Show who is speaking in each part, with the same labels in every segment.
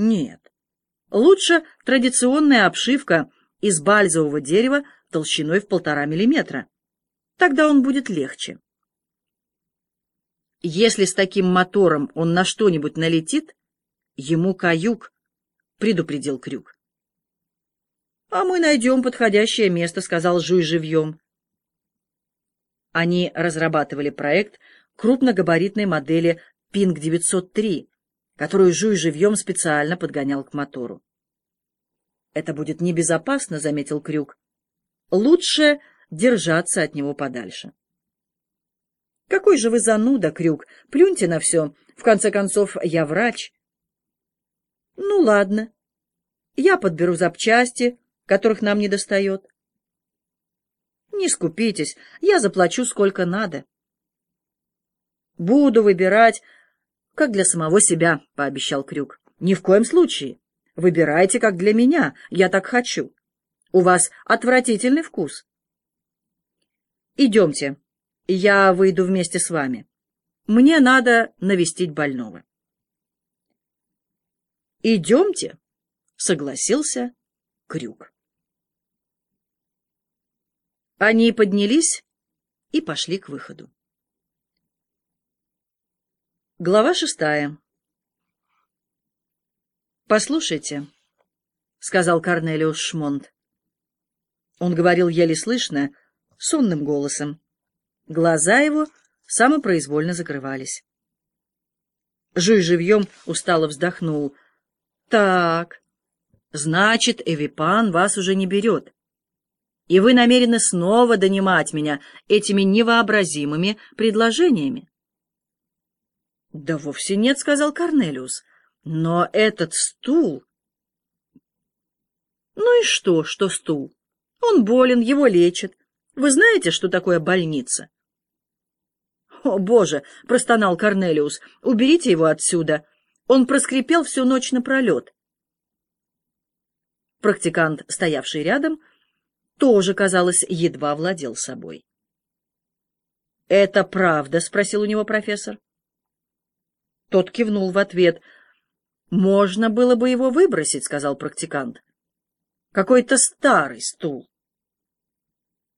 Speaker 1: Нет. Лучше традиционная обшивка из бальзового дерева толщиной в полтора миллиметра. Тогда он будет легче. Если с таким мотором он на что-нибудь налетит, ему каюк, — предупредил Крюк. — А мы найдем подходящее место, — сказал Жуй живьем. Они разрабатывали проект крупногабаритной модели Пинг-903, которую Жуй живьем специально подгонял к мотору. «Это будет небезопасно», — заметил Крюк. «Лучше держаться от него подальше». «Какой же вы зануда, Крюк! Плюньте на все. В конце концов, я врач». «Ну, ладно. Я подберу запчасти, которых нам не достает». «Не скупитесь, я заплачу сколько надо». «Буду выбирать, как для самого себя», — пообещал Крюк. «Ни в коем случае. Выбирайте, как для меня. Я так хочу. У вас отвратительный вкус». «Идемте. Я выйду вместе с вами. Мне надо навестить больного». «Идемте», — согласился Крюк. Они поднялись и пошли к выходу. Глава шестая. «Послушайте», — сказал Корнелиус Шмонт. Он говорил еле слышно, сонным голосом. Глаза его самопроизвольно закрывались. Жуй живьем устало вздохнул. «Так, значит, Эвипан вас уже не берет, и вы намерены снова донимать меня этими невообразимыми предложениями?» «Да вовсе нет», — сказал Корнелиус. «Но этот стул...» «Ну и что, что стул? Он болен, его лечат. Вы знаете, что такое больница?» «О, Боже!» — простонал Корнелиус. «Уберите его отсюда!» Он проскрипел всю ночь напролет. Практикант, стоявший рядом, тоже, казалось, едва владел собой. «Это правда?» — спросил у него профессор. Тот кивнул в ответ. «Можно было бы его выбросить», — сказал практикант. «Какой-то старый стул».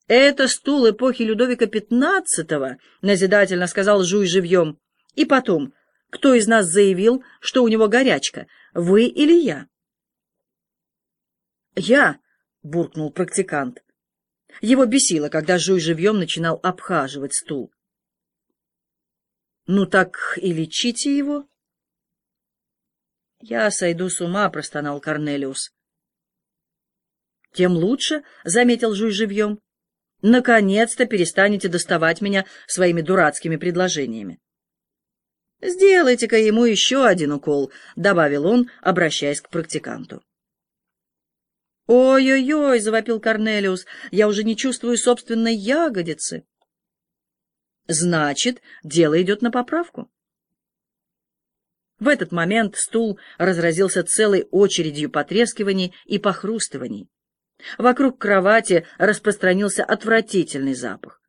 Speaker 1: «Это стул эпохи Людовика XV», — назидательно сказал Жуй живьем. «И потом, кто из нас заявил, что у него горячка, вы или я?» «Я», — буркнул практикант. Его бесило, когда Жуй живьем начинал обхаживать стул. Ну так и лечите его. Я сойду с ума, простонал Корнелиус. Тем лучше, заметил Жуй живьем. Наконец-то перестанете доставать меня своими дурацкими предложениями. «Сделайте-ка ему еще один укол», — добавил он, обращаясь к практиканту. «Ой-ой-ой!» — завопил Корнелиус. «Я уже не чувствую собственной ягодицы». Значит, дело идет на поправку. В этот момент стул разразился целой очередью потрескиваний и похрустываний. Вокруг кровати распространился отвратительный запах.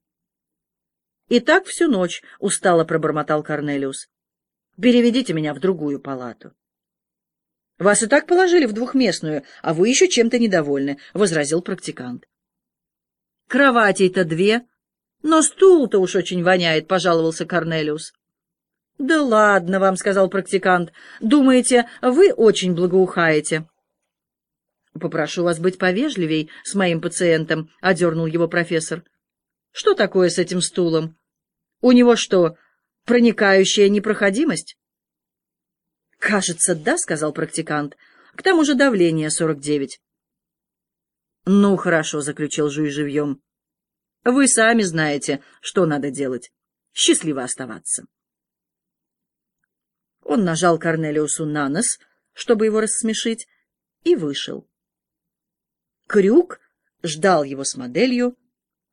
Speaker 1: «И так всю ночь», — устало пробормотал Корнелиус. «Переведите меня в другую палату». «Вас и так положили в двухместную, а вы еще чем-то недовольны», — возразил практикант. «Кроватей-то две», но стул-то уж очень воняет, — пожаловался Корнелиус. — Да ладно вам, — сказал практикант. — Думаете, вы очень благоухаете? — Попрошу вас быть повежливей с моим пациентом, — одернул его профессор. — Что такое с этим стулом? У него что, проникающая непроходимость? — Кажется, да, — сказал практикант. — К тому же давление сорок девять. — Ну, хорошо, — заключил Жуй живьем. Вы сами знаете, что надо делать. Счастливо оставаться. Он нажал Корнелиусу на нос, чтобы его рассмешить, и вышел. Крюк ждал его с моделью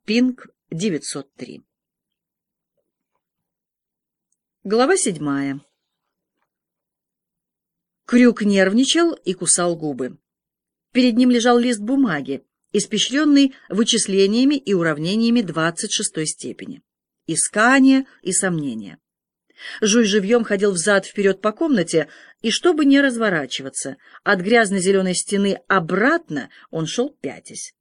Speaker 1: Пинг 903. Глава седьмая. Крюк нервничал и кусал губы. Перед ним лежал лист бумаги, испещренный вычислениями и уравнениями 26 степени. Искание и сомнения. Жуй живьем ходил взад-вперед по комнате, и чтобы не разворачиваться, от грязно-зеленой стены обратно он шел пятясь.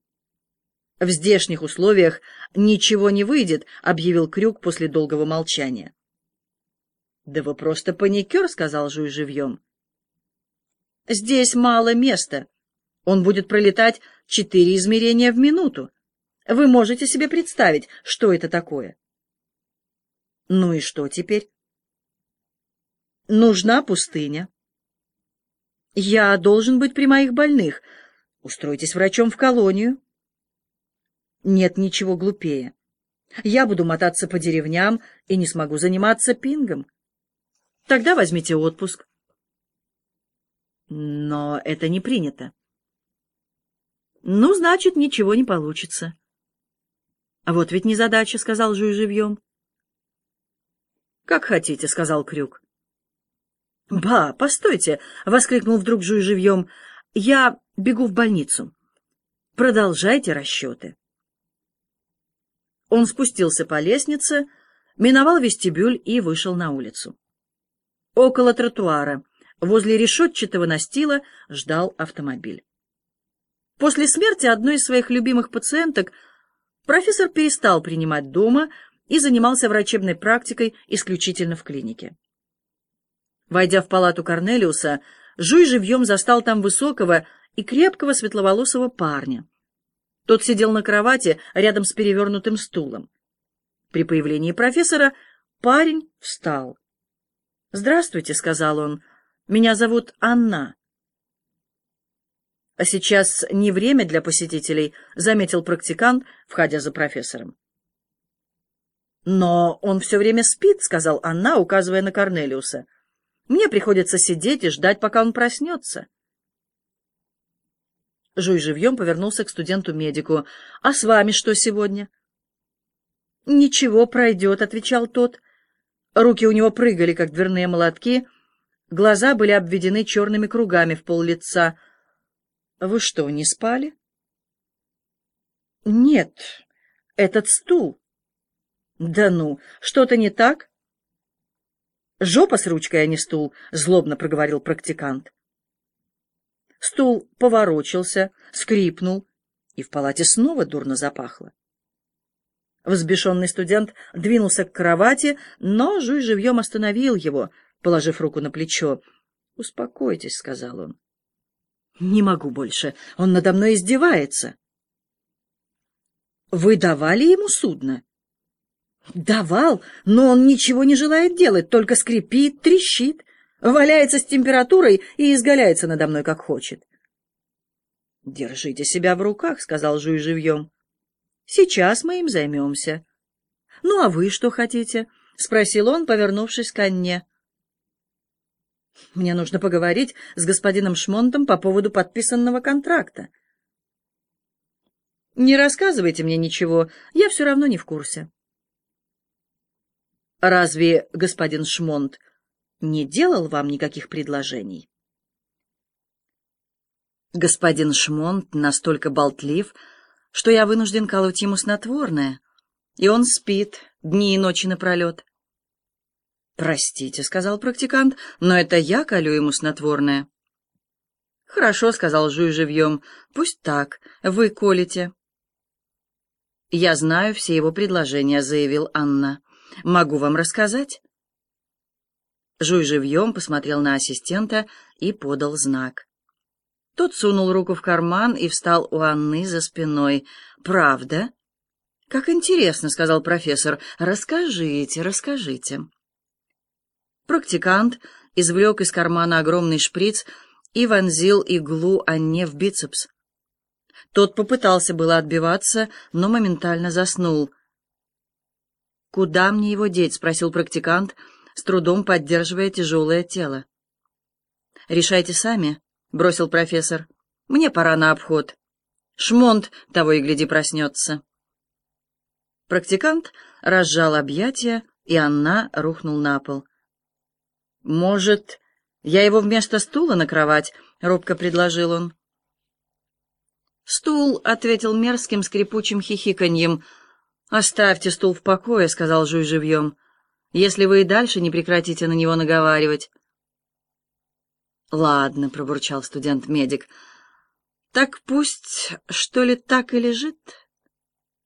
Speaker 1: «В здешних условиях ничего не выйдет», — объявил Крюк после долгого молчания. «Да вы просто паникер», — сказал Жуй живьем. «Здесь мало места. Он будет пролетать четыре измерения в минуту. Вы можете себе представить, что это такое?» «Ну и что теперь?» Нужна пустыня. Я должен быть при моих больных. Устройтесь врачом в колонию. Нет ничего глупее. Я буду мотаться по деревням и не смогу заниматься пингом. Тогда возьмите отпуск. Но это не принято. Ну, значит, ничего не получится. А вот ведь незадача, — сказал Жуй живьем. Как хотите, — сказал Крюк. «Ба, постойте!» — воскликнул вдруг Жуй живьем. «Я бегу в больницу. Продолжайте расчеты». Он спустился по лестнице, миновал вестибюль и вышел на улицу. Около тротуара, возле решетчатого настила, ждал автомобиль. После смерти одной из своих любимых пациенток профессор перестал принимать дома и занимался врачебной практикой исключительно в клинике. Войдя в палату Корнелиуса, Жуй живьем застал там высокого и крепкого светловолосого парня. Тот сидел на кровати рядом с перевернутым стулом. При появлении профессора парень встал. «Здравствуйте», — сказал он, — «меня зовут Анна». «А сейчас не время для посетителей», — заметил практикант, входя за профессором. «Но он все время спит», — сказал Анна, указывая на Корнелиуса. Мне приходится сидеть и ждать, пока он проснется. Жуй живьем повернулся к студенту-медику. «А с вами что сегодня?» «Ничего, пройдет», — отвечал тот. Руки у него прыгали, как дверные молотки. Глаза были обведены черными кругами в пол лица. «Вы что, не спали?» «Нет, этот стул». «Да ну, что-то не так?» «Жопа с ручкой, а не стул», — злобно проговорил практикант. Стул поворочился, скрипнул, и в палате снова дурно запахло. Взбешенный студент двинулся к кровати, но Жуй живьем остановил его, положив руку на плечо. «Успокойтесь», — сказал он. «Не могу больше. Он надо мной издевается». «Вы давали ему судно?» Давал, но он ничего не желает делать, только скрипит, трещит, валяется с температурой и изгаляется надо мной, как хочет. — Держите себя в руках, — сказал Жуй живьем. — Сейчас мы им займемся. — Ну, а вы что хотите? — спросил он, повернувшись к Анне. — Мне нужно поговорить с господином Шмонтом по поводу подписанного контракта. — Не рассказывайте мне ничего, я все равно не в курсе. Разве господин Шмонт не делал вам никаких предложений? Господин Шмонт настолько болтлив, что я вынужден колоть ему снотворное, и он спит дни и ночи напролет. «Простите», — сказал практикант, — «но это я колю ему снотворное». «Хорошо», — сказал Жуй живьем, — «пусть так, вы колите». «Я знаю все его предложения», — заявил Анна. Могу вам рассказать?» Жуй живьем посмотрел на ассистента и подал знак. Тот сунул руку в карман и встал у Анны за спиной. «Правда?» «Как интересно», — сказал профессор. «Расскажите, расскажите». Практикант извлек из кармана огромный шприц и вонзил иглу Анне в бицепс. Тот попытался было отбиваться, но моментально заснул. «Куда мне его деть?» — спросил практикант, с трудом поддерживая тяжелое тело. «Решайте сами», — бросил профессор. «Мне пора на обход. Шмонт, того и гляди, проснется». Практикант разжал объятия, и Анна рухнул на пол. «Может, я его вместо стула на кровать?» — робко предложил он. «Стул», — ответил мерзким скрипучим хихиканьем, — «Оставьте стул в покое», — сказал Жуй живьем. если вы и дальше не прекратите на него наговаривать. «Ладно», — пробурчал студент-медик, — «так пусть, что ли, так и лежит».